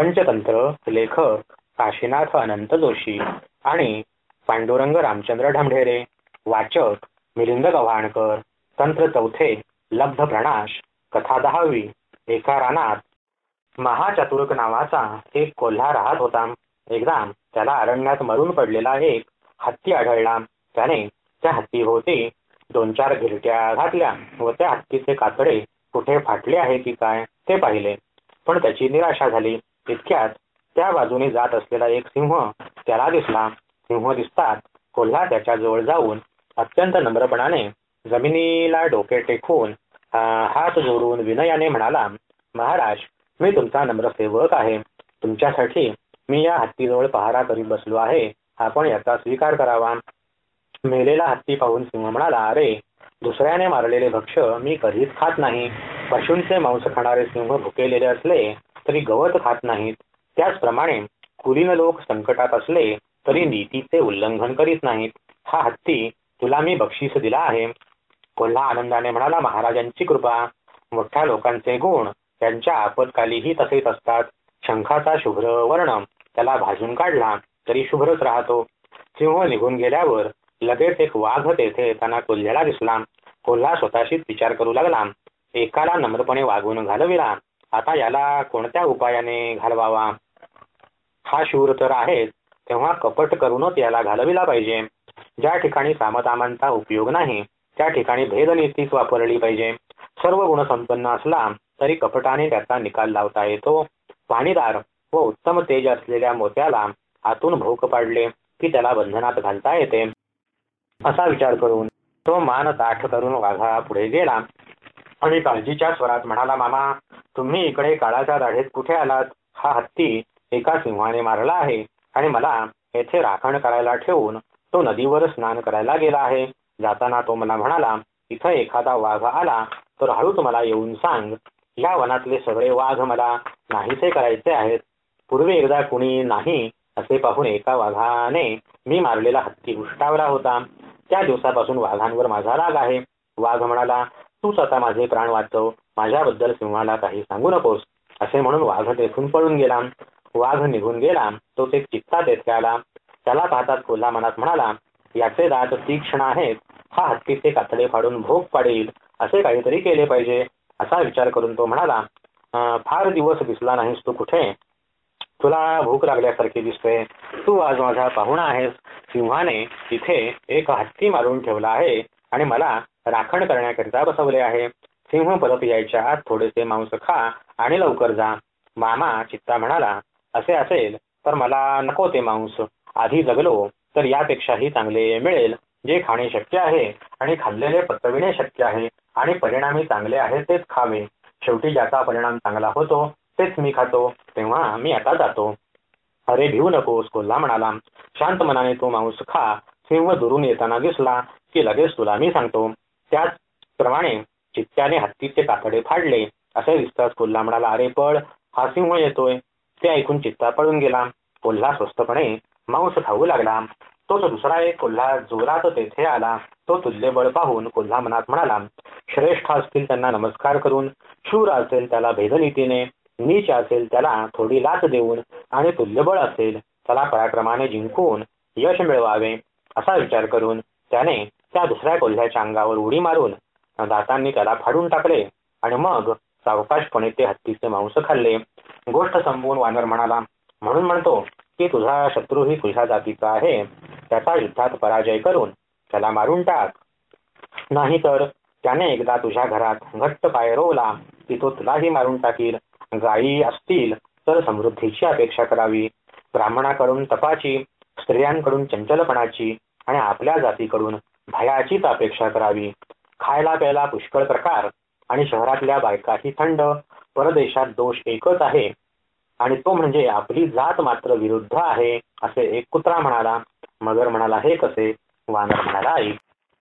पंचतंत्र लेखक काशीनाथ अनंत जोशी आणि पांडुरंग रामचंद्र ढमढेरे वाचक मिलिंद गव्हाणकर तंत्र चौथे लब्ध प्रणाश कथा दहावी एका रानात. महाचतुर्क नावाचा एक कोल्हा राहत होता. एकदा त्याला अरण्यात मरून पडलेला एक हत्ती आढळला. त्याने त्या हत्तीभोवती दोन चार घिरट्या घातल्या व त्या हत्तीचे कातडे कुठे फाटले आहे की काय ते पाहिले. पण त्याची निराशा झाली. इतक्यात त्या बाजूने जात असलेला एक सिंह त्याला दिसला. सिंह दिसतात कोल्हा त्याच्याजवळ जाऊन अत्यंत नम्रपणाने जमिनीला डोके टेकून हात जोडून विनयाने म्हणाला महाराज मी तुमचा नम्रसेवक आहे. तुमच्यासाठी मी या हत्तीजवळ पहारा करीत बसलो आहे. आपण याचा स्वीकार करावा. मेलेला हत्ती पाहून सिंह म्हणाला अरे दुसऱ्याने मारलेले भक्ष मी कधीच खात नाही. पशूंचे मांस खाणारे सिंह भुकेलेले असले तरी गवत खात नाहीत. त्याचप्रमाणे कुलीन लोक संकटात असले तरी नीतीचे उल्लंघन करीत नाहीत. हा हत्ती तुला मी बक्षीस दिला आहे. कोल्हा आनंदाने म्हणाला महाराजांची कृपा. मोठ्या लोकांचे गुण त्यांच्या आपत्कालीही तसेच असतात. शंखाचा शुभ्र वर्ण त्याला भाजून काढला तरी शुभ्रच राहतो. सिंह निघून गेल्यावर लगेच एक वाघ तेथे येताना कोल्ह्याला दिसला. कोल्हा स्वतःशीच विचार करू लागला. एकाला नम्रपणे वागून घालविला. आता याला कोणत्या उपायाने घालवावा? हा शूर तर आहेच तेव्हा कपट करूनच याला घालविला पाहिजे. ज्या ठिकाणी सामतामांचा उपयोग नाही त्या ठिकाणी भेदनीतीच वापरली पाहिजे. सर्व गुण संपन्न असला तरी कपटाने त्याचा निकाल लावता येतो. पाणीदार व उत्तम तेज असलेल्या मोत्याला आतून भोक पाडले की त्याला बंधनात घालता येते. असा विचार करून तो मान ताठ करून वाघा पुढे गेला. आणि काळजीच्या स्वरात म्हणाला मामा तुम्ही इकडे काळाच्या दाढेत कुठे आलात? हा हत्ती एका सिंहाने मारला आहे आणि मला येथे राखण करायला ठेवून तो नदीवर स्नान करायला गेला आहे. जाताना तो मला म्हणाला इथं एखादा वाघ आला तर हळूच मला येऊन सांग. या वनातले सगळे वाघ मला नाहीसे करायचे आहेत. पूर्वी एकदा कुणी नाही असे पाहून एका वाघाने मी मारलेला हत्ती उष्टावला होता. त्या दिवसापासून वाघांवर माझा राग आहे. वाघ म्हणाला तूच आता माझे प्राण वाचव. माझ्याबद्दल सिंहाला काही सांगू नकोस. असे म्हणून वाघ तेथून पळून गेला. वाघ निघून गेला. तो ते चित्ता तेथे आला त्याला पाहतात कोल्हा मनात म्हणाला याचे दात तीक्ष्ण आहेत. हा हत्तीचे कातडे फाडून भोग पाडेल. असे काहीतरी केले पाहिजे. असा विचार करून तो म्हणाला फार दिवस दिसला नाहीस तू कुठे? तुला भूक लागल्यासारखी दिसते. तू आज माझा पाहुणा आहेस. सिंहाने तिथे एक हत्ती मारून ठेवला आहे आणि मला राखण करण्याकरिता बसवले आहे. सिंह परत यायच्या आत थोडेसे मांस खा आणि लवकर जा. मामा चित्ता म्हणाला असे असेल तर मला नको ते मांस. आधी जगलो तर यापेक्षाही चांगले मिळेल. जे खाणे शक्य आहे आणि खाल्लेले पचविणे शक्य आहे आणि परिणामी चांगले आहे तेच खावे. शेवटी ज्याचा परिणाम चांगला होतो तेच मी खातो. तेव्हा मी आता जातो. अरे भिवू नकोस कोल्हा म्हणाला. शांत मनाने तो मांस खा. सिंह दुरून येताना दिसला की लगेच तुला मी सांगतो. त्याचप्रमाणे चित्त्याने हत्तीचे कातडे फाडले. असे दिसताच कोल्हा म्हणाला अरे पळ हा सिंह येतोय. ते ऐकून चित्ता पळून गेला. कोल्हा स्वस्तपणे मांस खाऊ लागला. तोच दुसरा एक कोल्हा जोरात तेथे आला. तो तुल्यबळ पाहून कोल्हा मनात म्हणाला श्रेष्ठ असतील त्यांना नमस्कार करून शूर असेल त्याला भेदनीतीने नीच असेल त्याला थोडी लाच देऊन आणि तुल्यबळ असेल त्याला पराक्रमाने जिंकून यश मिळवावे. असा विचार करून त्याने त्या दुसऱ्या कोल्ह्याच्या अंगावर उडी मारून दातांनी त्याला फाडून टाकले आणि मग सावकाशपणे ते हत्तीचे मांस खाल्ले. गोष्ट संपवून वानर म्हणाला म्हणून म्हणतो की तुझा शत्रू ही तुझ्या जातीचा आहे. त्याचा युद्धात पराजय करून त्याला मारून टाक. नाही तर त्याने एकदा तुझ्या घरात घट्ट पाय रोवला की तो तुलाही मारून टाकील. गायी असतील तर समृद्धीची अपेक्षा करावी. ब्राह्मणाकडून तपाची स्त्रियांकडून चंचलपणाची आणि आपल्या जातीकडून भयाचीच अपेक्षा करावी. खायला प्यायला पुष्कळ प्रकार आणि शहरातल्या बायकाही थंड परदेशात दोष एकच आहे. आणि तो म्हणजे आपली जात मात्र विरुद्ध आहे असे एक कुत्रा म्हणाला. मगर म्हणाला हे कसे? वानर म्हणाला आई